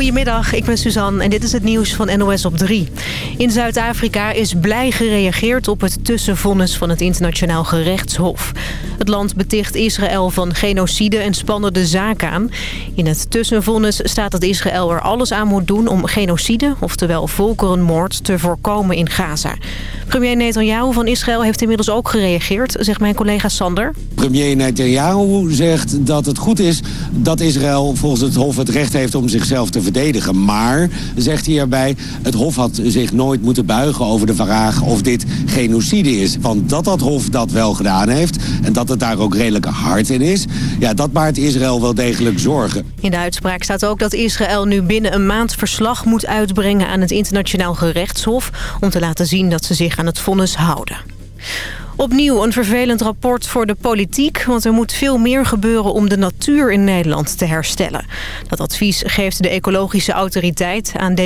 Goedemiddag, ik ben Suzanne en dit is het nieuws van NOS op 3. In Zuid-Afrika is blij gereageerd op het tussenvonnis van het internationaal gerechtshof. Het land beticht Israël van genocide en spannen de zaak aan. In het tussenvonnis staat dat Israël er alles aan moet doen om genocide, oftewel volkerenmoord, te voorkomen in Gaza. Premier Netanyahu van Israël heeft inmiddels ook gereageerd, zegt mijn collega Sander. Premier Netanyahu zegt dat het goed is dat Israël volgens het Hof het recht heeft om zichzelf te verdedigen. Maar, zegt hij erbij, het Hof had zich nooit moeten buigen over de vraag of dit genocide is. Want dat dat Hof dat wel gedaan heeft en dat het daar ook redelijk hard in is, ja, dat baart Israël wel degelijk zorgen. In de uitspraak staat ook dat Israël nu binnen een maand verslag moet uitbrengen aan het internationaal gerechtshof om te laten zien dat ze zich aan het vonnis houden. Opnieuw een vervelend rapport voor de politiek... want er moet veel meer gebeuren om de natuur in Nederland te herstellen. Dat advies geeft de ecologische autoriteit aan,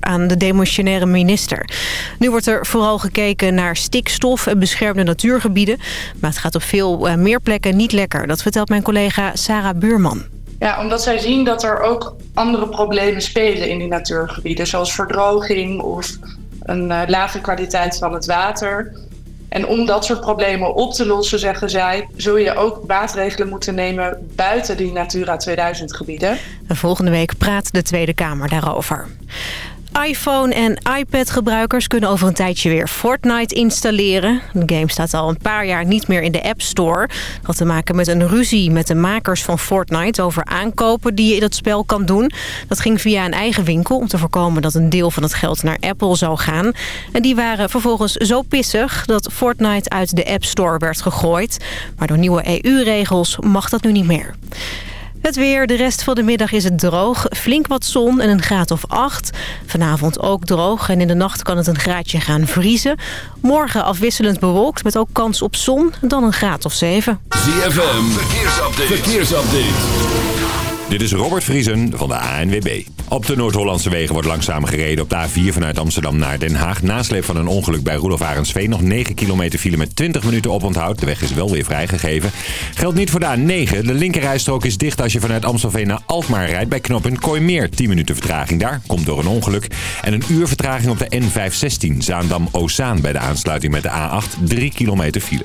aan de demissionaire minister. Nu wordt er vooral gekeken naar stikstof en beschermde natuurgebieden... maar het gaat op veel eh, meer plekken niet lekker. Dat vertelt mijn collega Sarah Buurman. Ja, omdat zij zien dat er ook andere problemen spelen in die natuurgebieden... zoals verdroging of een uh, lage kwaliteit van het water... En om dat soort problemen op te lossen, zeggen zij, zul je ook maatregelen moeten nemen buiten die Natura 2000 gebieden. volgende week praat de Tweede Kamer daarover iPhone- en iPad-gebruikers kunnen over een tijdje weer Fortnite installeren. De game staat al een paar jaar niet meer in de App Store. Dat had te maken met een ruzie met de makers van Fortnite... over aankopen die je in het spel kan doen. Dat ging via een eigen winkel om te voorkomen dat een deel van het geld naar Apple zou gaan. En die waren vervolgens zo pissig dat Fortnite uit de App Store werd gegooid. Maar door nieuwe EU-regels mag dat nu niet meer. Het weer, de rest van de middag is het droog. Flink wat zon en een graad of 8. Vanavond ook droog en in de nacht kan het een graadje gaan vriezen. Morgen afwisselend bewolkt met ook kans op zon, dan een graad of 7. ZFM, verkeersupdate. verkeersupdate. Dit is Robert Vriesen van de ANWB. Op de Noord-Hollandse wegen wordt langzaam gereden op de A4 vanuit Amsterdam naar Den Haag. Nasleep van een ongeluk bij Roelof Arendsveen. Nog 9 kilometer file met 20 minuten oponthoud. De weg is wel weer vrijgegeven. Geldt niet voor de A9. De linkerrijstrook is dicht als je vanuit Amstelveen naar Alkmaar rijdt. Bij knooppunt Kooimeer 10 minuten vertraging daar. Komt door een ongeluk. En een uur vertraging op de N516 Zaandam-Ozaan bij de aansluiting met de A8. 3 kilometer file.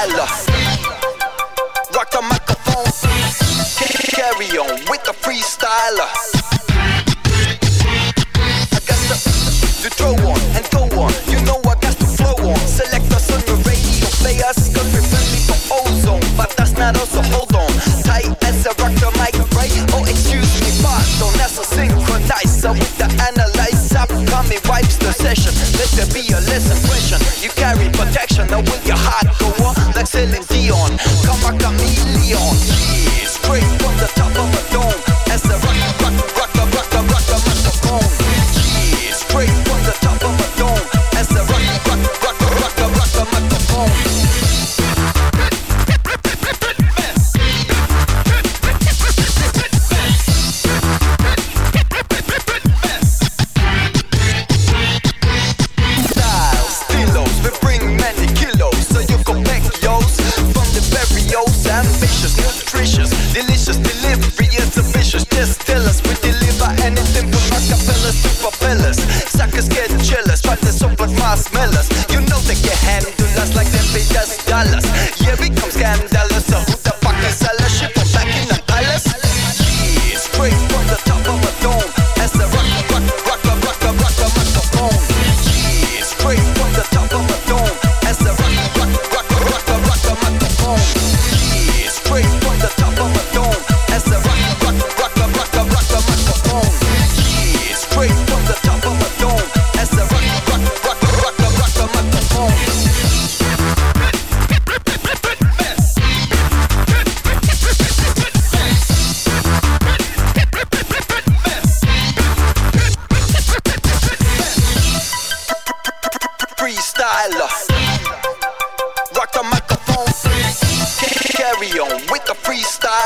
Tyler. Rock the microphone. Carry on with the freestyler. I got the to throw on and go on. You know I got to flow on. Select us on the radio, play us, cause we're friendly to ozone. But that's not all. so hold on. Tight as I rock the mic, right? Oh, excuse me, But don't That's a synchronizer with the analyzer. Coming wipes the session. Let there be now when you're hot, go on. Like Celine Dion. Come a chameleon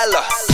holla.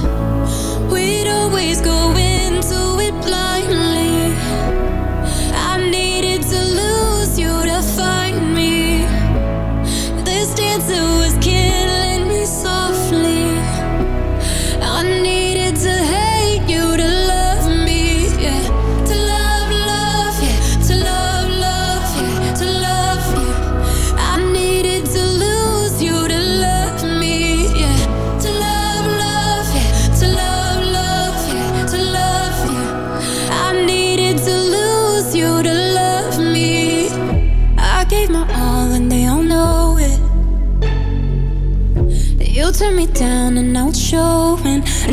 It was.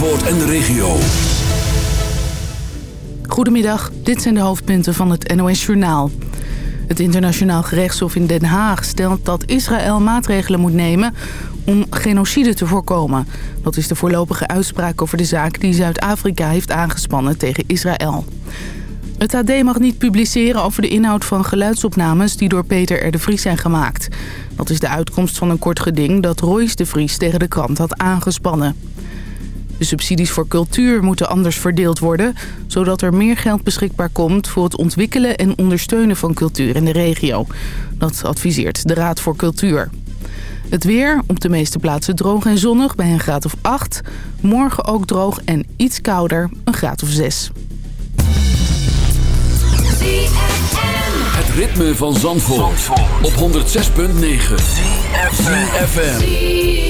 Zandvoort en de regio. Goedemiddag, dit zijn de hoofdpunten van het NOS Journaal. Het internationaal gerechtshof in Den Haag stelt dat Israël maatregelen moet nemen om genocide te voorkomen. Dat is de voorlopige uitspraak over de zaak die Zuid-Afrika heeft aangespannen tegen Israël. Het AD mag niet publiceren over de inhoud van geluidsopnames die door Peter R. de Vries zijn gemaakt. Dat is de uitkomst van een kort geding dat Royce de Vries tegen de krant had aangespannen. De subsidies voor cultuur moeten anders verdeeld worden... zodat er meer geld beschikbaar komt voor het ontwikkelen en ondersteunen van cultuur in de regio. Dat adviseert de Raad voor Cultuur. Het weer, op de meeste plaatsen droog en zonnig bij een graad of 8. Morgen ook droog en iets kouder, een graad of 6. Het ritme van Zandvoort, op 106.9. ZFM.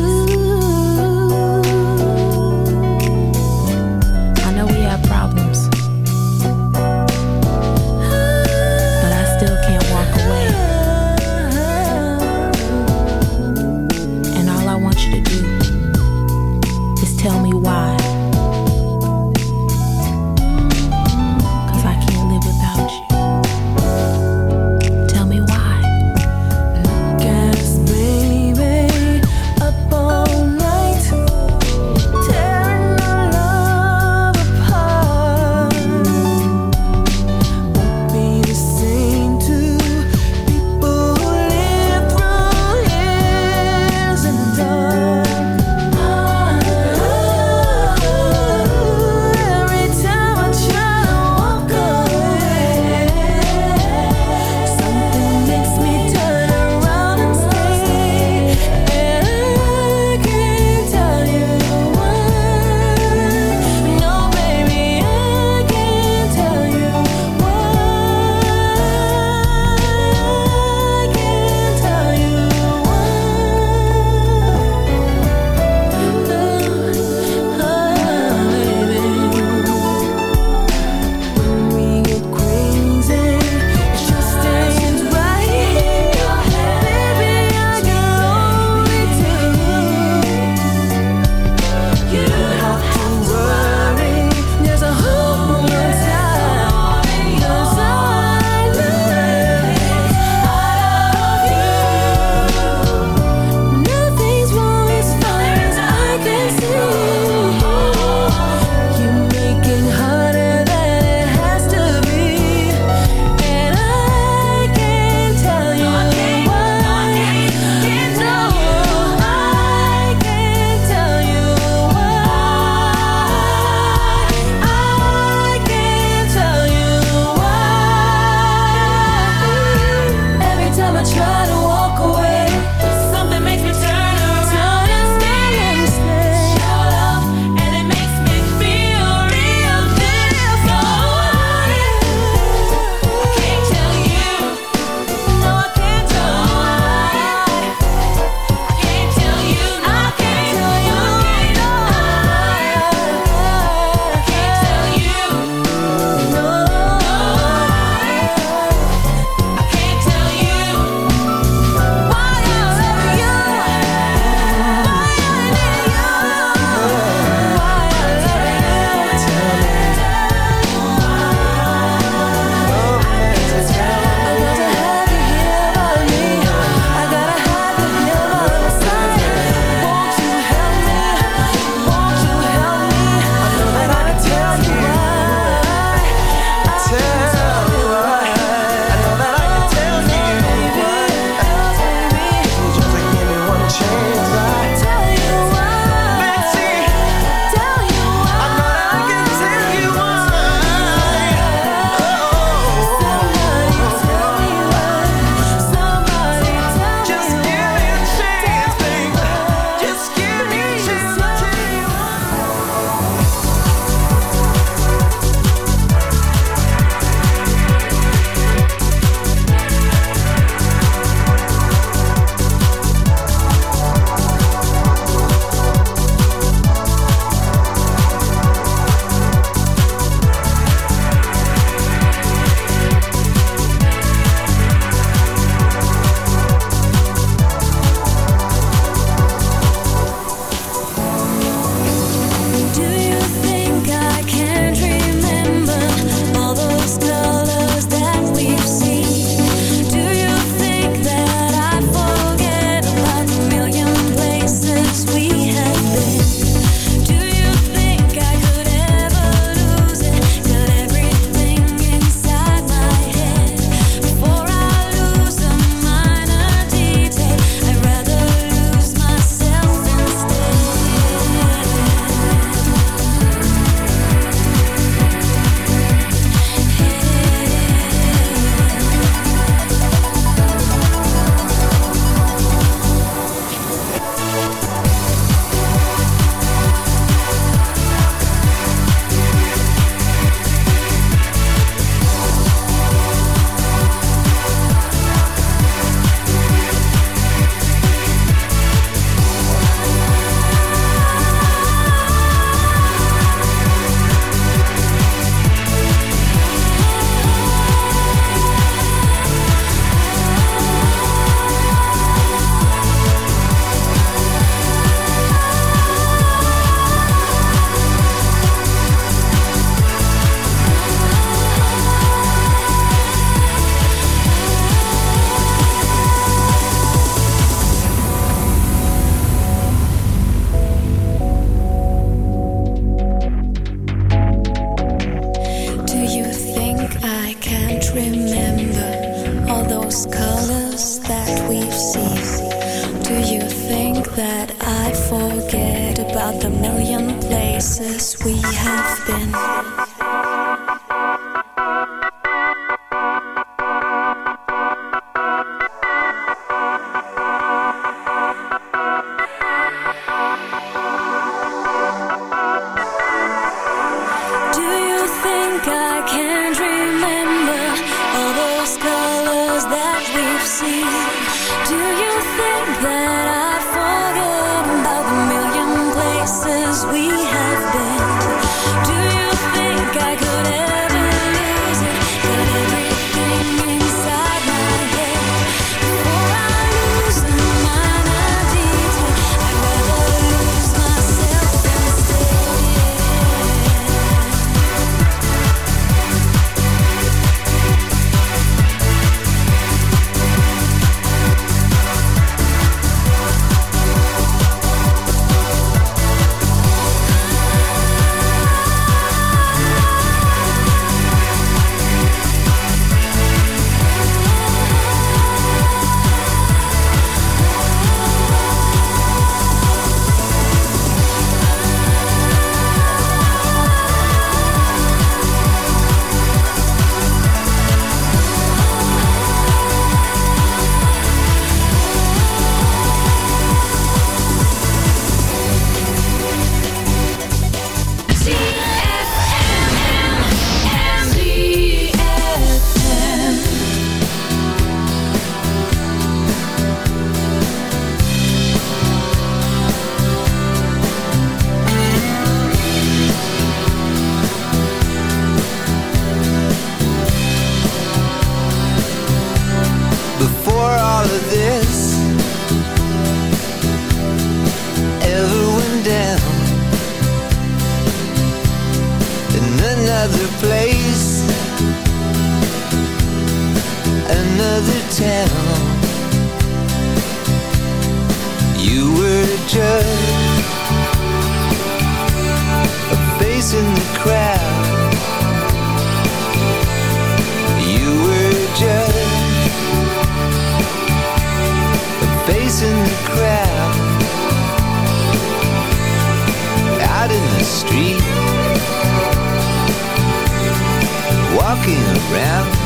Walking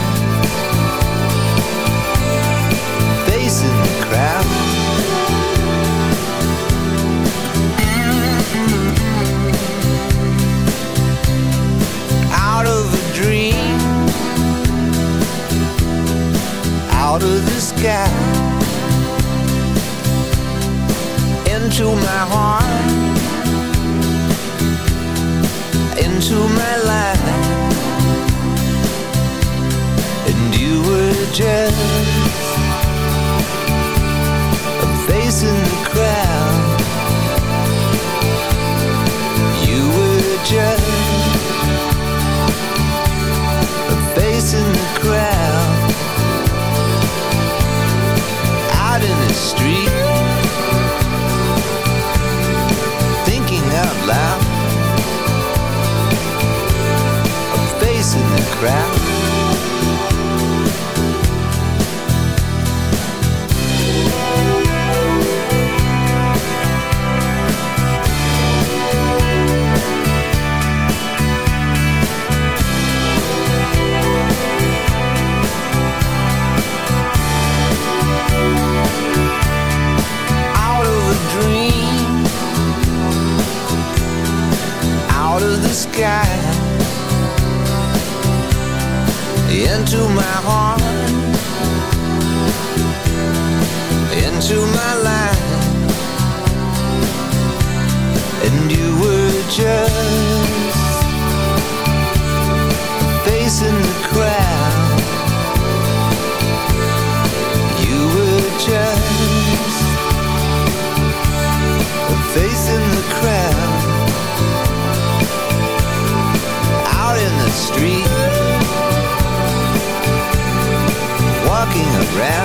walking